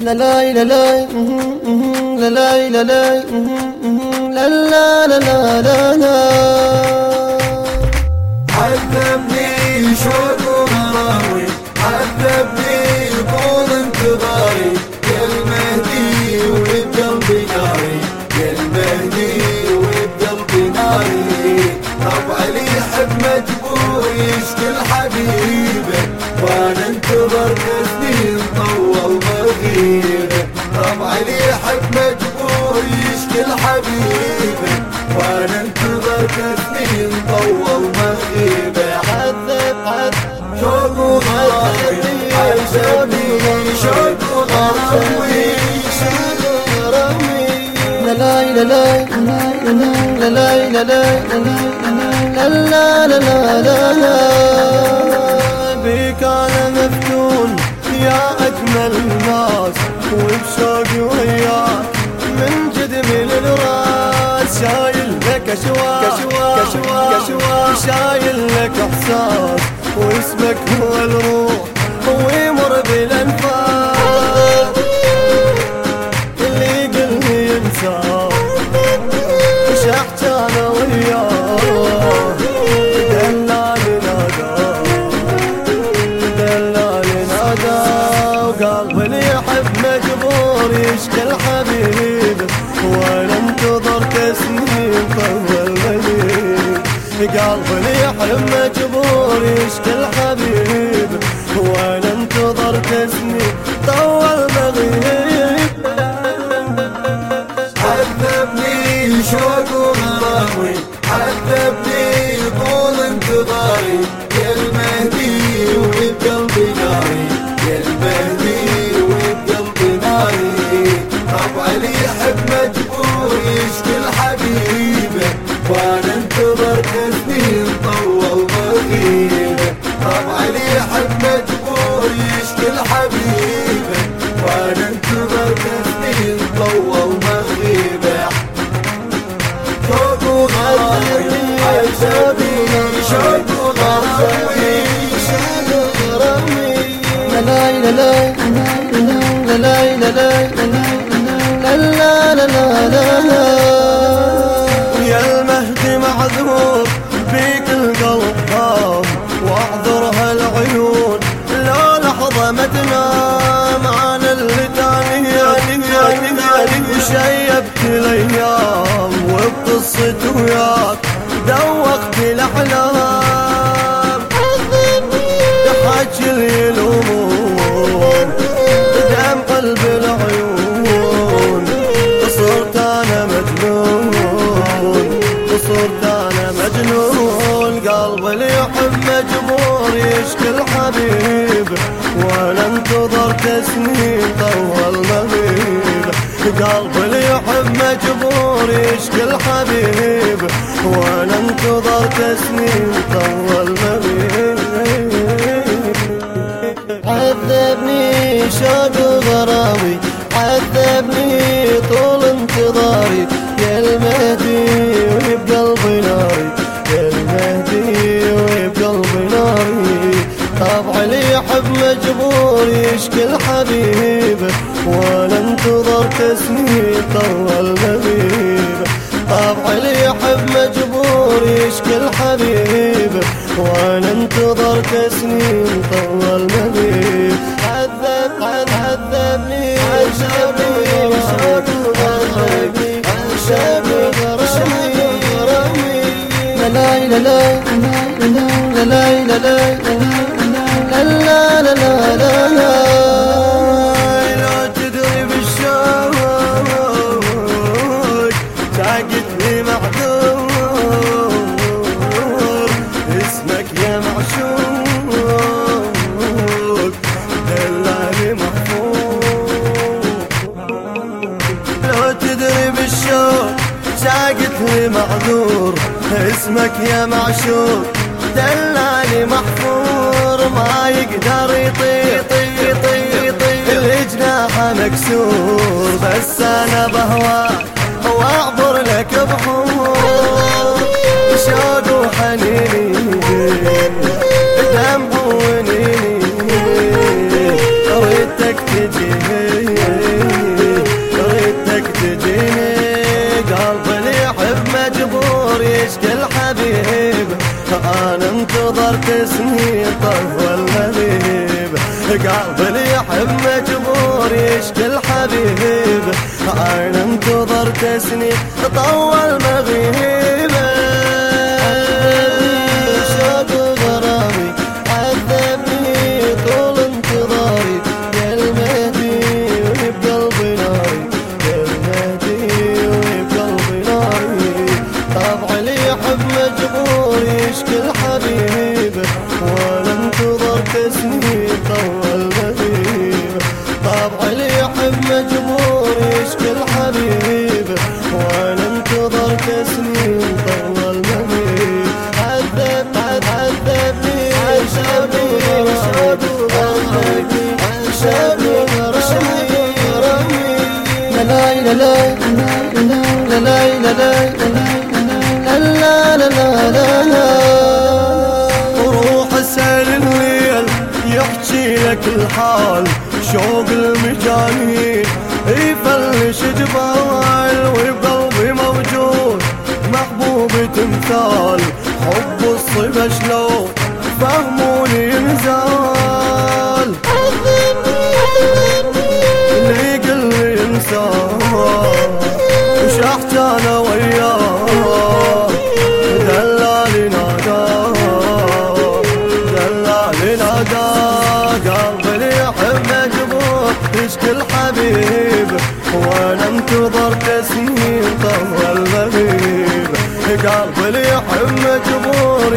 لا لا لا عذبني شوق ومراوي عذبني طول انتظاري يا المهدي وبقلبي ناري تثني مطول مخيبة حذب حذب شوق وغربي شوق وغربي لاي لا لا لا لا لا لا لا لا لا بك أنا مفتون يا اجمل الناس وبشوقي وياك كشوة كشوة كشوة شايل لك إحساس كشوار هو الروح. Mohammed. لا لا لا لا وبقصتي وياك دوقت الأحلام. تحكي لي الأمور تدعم قلب العيون. صرت أنا مجنون صرت أنا مجنون. قلب اللي يحب مجبور يشكي الحبيب وأنا انتظرت سنين طول الحبيب وأنا انتظرت سنين طول مغيب عذبني شوق وغرامي عذبني طول انتظاري. يا المهدي وبقلبي ناري يا المهدي وبقلبي ناري. طبع لي يحب مجبور يشكي الحبيب وأنا انتظرت سنين طول مغيب الحبيب وأنا انتظرت سنين طول مغيب عذب عذبني عذبني عذبني عذبني غرامي لا لا لا لا لا لا لا لا لا لا لا لا اسمك يا معشوق دلالي محفور ما يقدر يطير. طير طير طير الجناح مكسور بس أنا بهواك واعبر لك بحور الحبيب أنا انتظرت سنين طول لك الحال شوق المجانين يفلش جبال وبقلبي موجود. محبوب تمثال حب الصبا شلون؟ فهموني انزال يشكي الحبيب وأنا انتظرت سنين طول المغيب قلبي يحب مجبور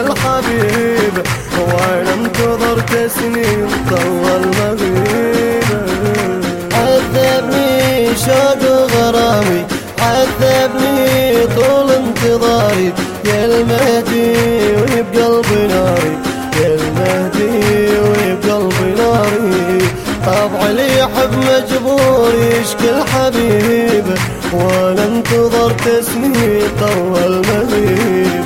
الحبيب وأنا انتظرت سنين طول المغيب عذبني شوق غرامي عذبني وأنا انتظرت سنين طول مغيب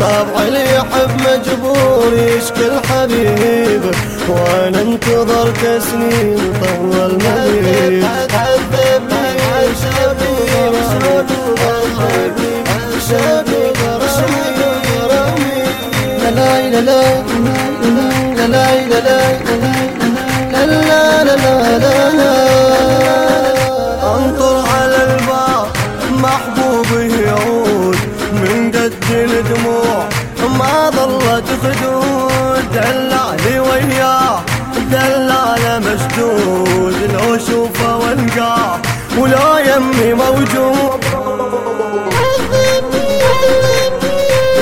طبع اللي يحب مجبور يشكي الحبيب وأنا انتظرت سنين طول مغيب عذبني انطر ما ظلت خدود دلالي وياه دلالة مشدود لو اشوفه والقاه ولا يمي موجود.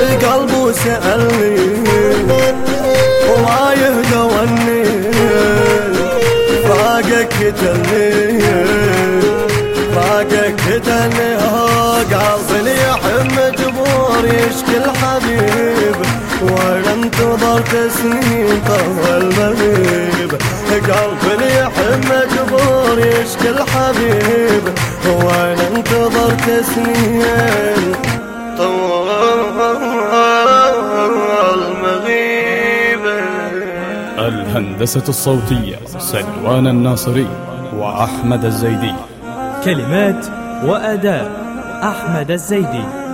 القلب وسألني مجبور يشكي الحبيب وأنا انتظرت سنين طول المغيب. الهندسة الصوتية سلوان الناصري وأحمد الزيدي. كلمات وأداء أحمد الزيدي.